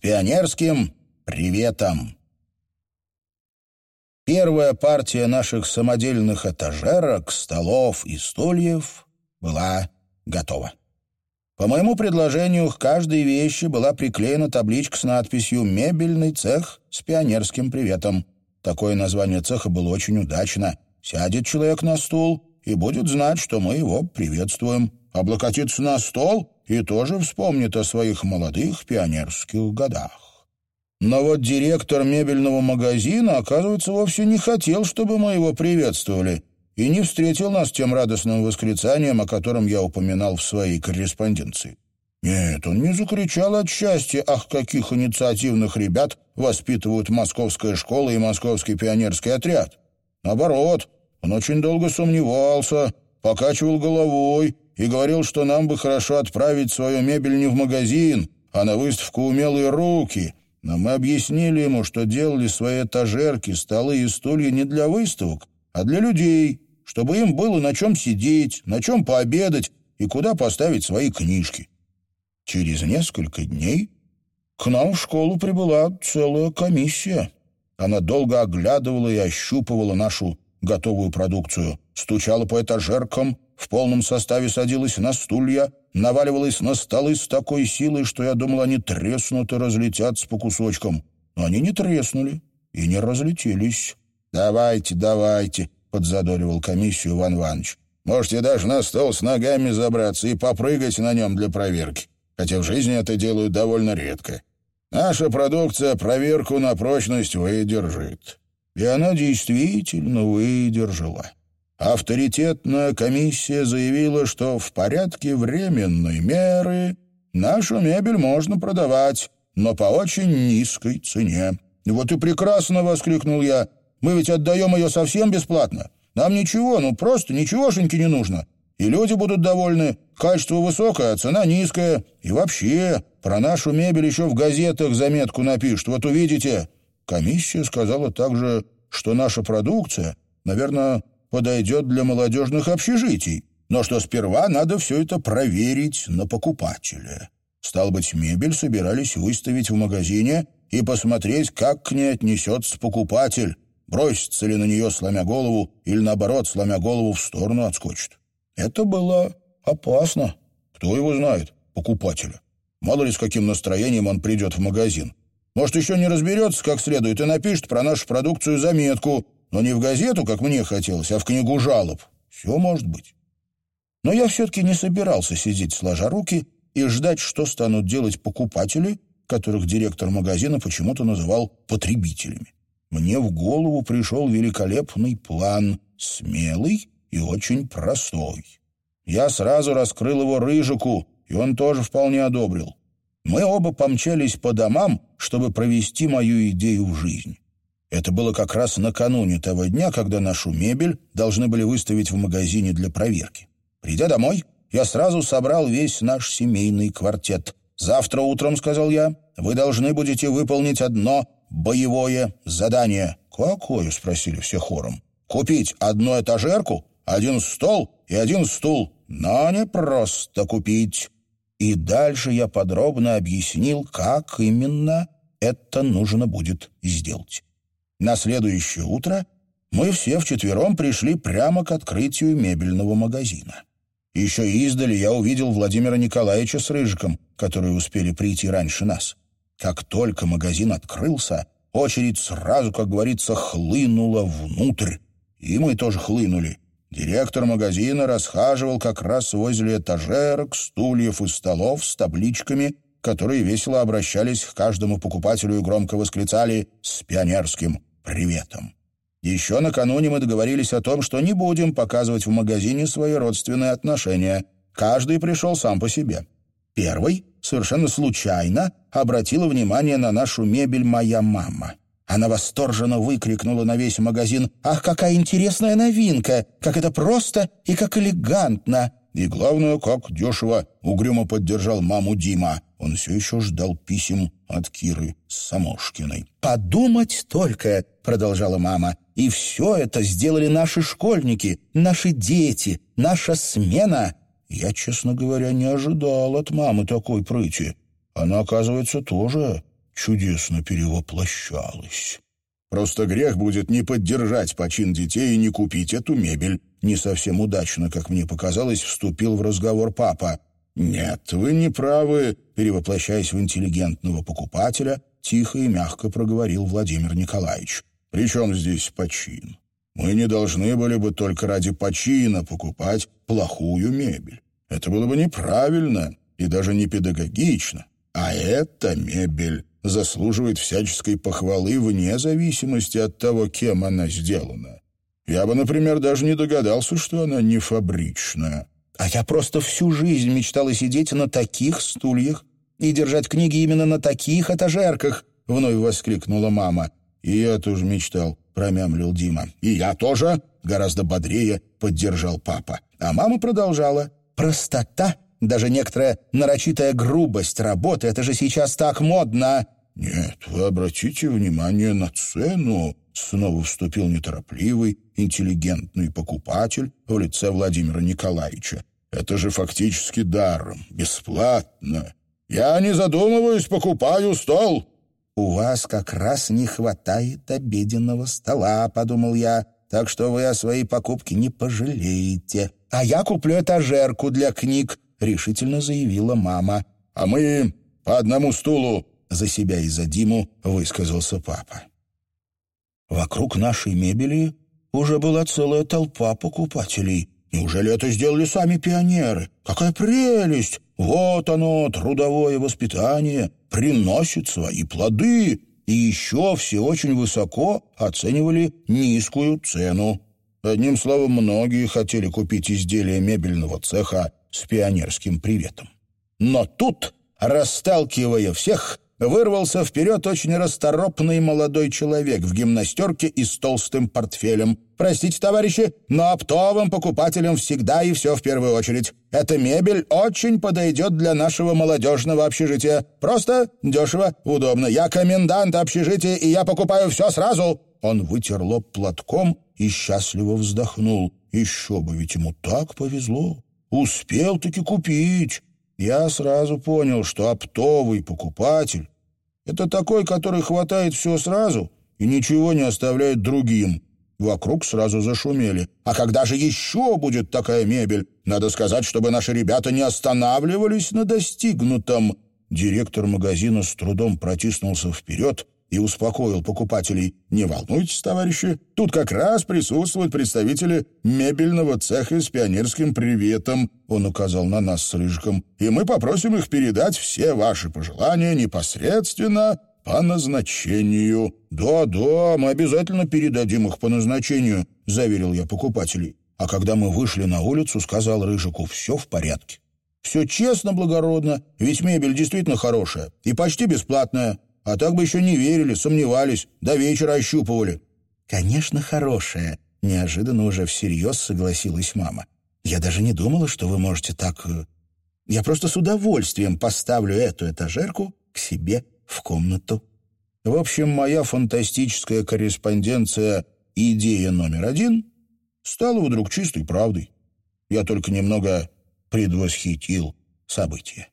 пионерским приветом. Первая партия наших самодельных этажерок, столов и стульев была готова. По моему предложению к каждой вещи была приклеена табличка с надписью «Мебельный цех с пионерским приветом». Такое название цеха было очень удачно. Сядет человек на стул и будет знать, что мы его приветствуем. Облокотится на стол и тоже вспомнит о своих молодых пионерских годах. Но вот директор мебельного магазина, оказывается, вовсе не хотел, чтобы мы его приветствовали, и не встретил нас тем радостным восклицанием, о котором я упоминал в своей корреспонденции. Нет, он не закричал от счастья, ах, каких инициативных ребят воспитывают московская школа и московский пионерский отряд. Наоборот, он очень долго сомневался, покачивал головой и говорил, что нам бы хорошо отправить свою мебель не в магазин, а на выставку «Умелые руки». Но мы объяснили ему, что делали свои этажерки, столы и стулья не для выставок, а для людей, чтобы им было на чем сидеть, на чем пообедать и куда поставить свои книжки. Через несколько дней к нам в школу прибыла целая комиссия. Она долго оглядывала и ощупывала нашу готовую продукцию, стучала по этажеркам, в полном составе садилась на стулья, наваливалась на столы с такой силой, что я думал, они треснут и разлетятся по кусочкам. Но они не треснули и не разлетелись. «Давайте, давайте», — подзадоривал комиссию Иван Иванович. «Можете даже на стол с ногами забраться и попрыгать на нем для проверки, хотя в жизни это делают довольно редко. Наша продукция проверку на прочность выдержит». И она действительно выдержала. Авторитетная комиссия заявила, что в порядке временной меры нашу мебель можно продавать, но по очень низкой цене. «Вот и прекрасно!» — воскликнул я. «Мы ведь отдаем ее совсем бесплатно. Нам ничего, ну просто ничегошеньки не нужно. И люди будут довольны. Качество высокое, а цена низкая. И вообще, про нашу мебель еще в газетах заметку напишут. Вот увидите». Комиссия сказала также, что наша продукция, наверное, подойдет для молодежных общежитий, но что сперва надо все это проверить на покупателя. Стал быть, мебель собирались выставить в магазине и посмотреть, как к ней отнесется покупатель, бросится ли на нее, сломя голову, или, наоборот, сломя голову, в сторону отскочит. Это было опасно. Кто его знает, покупателя? Мало ли с каким настроением он придет в магазин. Может, еще не разберется как следует и напишет про нашу продукцию заметку, но не в газету, как мне хотелось, а в книгу жалоб. Все может быть. Но я все-таки не собирался сидеть сложа руки и ждать, что станут делать покупатели, которых директор магазина почему-то называл потребителями. Мне в голову пришел великолепный план, смелый и очень простой. Я сразу раскрыл его Рыжику, и он тоже вполне одобрил. Мы оба помчались по домам, чтобы провести мою идею в жизнь. Это было как раз накануне того дня, когда нашу мебель должны были выставить в магазине для проверки. Придя домой, я сразу собрал весь наш семейный квартет. «Завтра утром, — сказал я, — вы должны будете выполнить одно боевое задание». «Какое?» — спросили все хором. «Купить одну этажерку, один стол и один стул. Но не просто купить». И дальше я подробно объяснил, как именно это нужно будет сделать. На следующее утро мы все вчетвером пришли прямо к открытию мебельного магазина. Еще издали я увидел Владимира Николаевича с Рыжиком, которые успели прийти раньше нас. Как только магазин открылся, очередь сразу, как говорится, хлынула внутрь. И мы тоже хлынули. Директор магазина расхаживал как раз возле этажерок, стульев и столов с табличками, которые весело обращались к каждому покупателю и громко восклицали «С пионерским приветом. Еще накануне мы договорились о том, что не будем показывать в магазине свои родственные отношения. Каждый пришел сам по себе. Первый, совершенно случайно, обратила внимание на нашу мебель моя мама. Она восторженно выкрикнула на весь магазин «Ах, какая интересная новинка! Как это просто и как элегантно!» И главное, как дешево, угрюмо поддержал маму Дима. Он все еще ждал писем от Киры Самошкиной. «Подумать только!» — продолжала мама. «И все это сделали наши школьники, наши дети, наша смена!» Я, честно говоря, не ожидал от мамы такой прыти. Она, оказывается, тоже чудесно перевоплощалась. Просто грех будет не поддержать почин детей и не купить эту мебель. Не совсем удачно, как мне показалось, вступил в разговор папа. «Нет, вы не правы», — перевоплощаясь в интеллигентного покупателя, тихо и мягко проговорил Владимир Николаевич. «При чем здесь почин? Мы не должны были бы только ради почина покупать плохую мебель. Это было бы неправильно и даже не педагогично. А эта мебель заслуживает всяческой похвалы вне зависимости от того, кем она сделана. Я бы, например, даже не догадался, что она не фабричная. А я просто всю жизнь мечтала сидеть на таких стульях и держать книги именно на таких этажерках, — вновь воскликнула мама. «И я тоже мечтал», — промямлил Дима. «И я тоже», — гораздо бодрее поддержал папа. А мама продолжала. «Простота даже некоторая нарочитая грубость работы — это же сейчас так модно!» «Нет, вы обратите внимание на цену», — снова вступил неторопливый, интеллигентный покупатель в лице Владимира Николаевича. «Это же фактически даром, бесплатно. Я, не задумываюсь, покупаю стол». «У вас как раз не хватает обеденного стола», — подумал я, «так что вы о своей покупке не пожалеете. А я куплю этажерку для книг, — решительно заявила мама. «А мы по одному стулу!» — за себя и за Диму высказался папа. Вокруг нашей мебели уже была целая толпа покупателей. Неужели это сделали сами пионеры? Какая прелесть! Вот оно, трудовое воспитание, приносит свои плоды. И еще все очень высоко оценивали низкую цену. Одним словом, многие хотели купить изделия мебельного цеха с пионерским приветом. Но тут, расталкивая всех, вырвался вперед очень расторопный молодой человек в гимнастерке и с толстым портфелем. «Простите, товарищи, но оптовым покупателям всегда и все в первую очередь. Эта мебель очень подойдет для нашего молодежного общежития. Просто, дешево, удобно. Я комендант общежития, и я покупаю все сразу». Он вытер лоб платком и счастливо вздохнул. «Еще бы, ведь ему так повезло. Успел-таки купить. Я сразу понял, что оптовый покупатель — это такой, который хватает все сразу и ничего не оставляет другим. Вокруг сразу зашумели. А когда же еще будет такая мебель? Надо сказать, чтобы наши ребята не останавливались на достигнутом. Директор магазина с трудом протиснулся вперед и успокоил покупателей. «Не волнуйтесь, товарищи, тут как раз присутствуют представители мебельного цеха с пионерским приветом», он указал на нас с Рыжиком, «и мы попросим их передать все ваши пожелания непосредственно по назначению». «Да-да, мы обязательно передадим их по назначению», — заверил я покупателей. А когда мы вышли на улицу, сказал Рыжику, «все в порядке». «Все честно, благородно, ведь мебель действительно хорошая и почти бесплатная». А так бы еще не верили, сомневались, до вечера ощупывали». «Конечно, хорошая», — неожиданно уже всерьез согласилась мама. «Я даже не думала, что вы можете так... Э, я просто с удовольствием поставлю эту этажерку к себе в комнату». В общем, моя фантастическая корреспонденция «Идея номер один» стала вдруг чистой правдой. Я только немного предвосхитил события.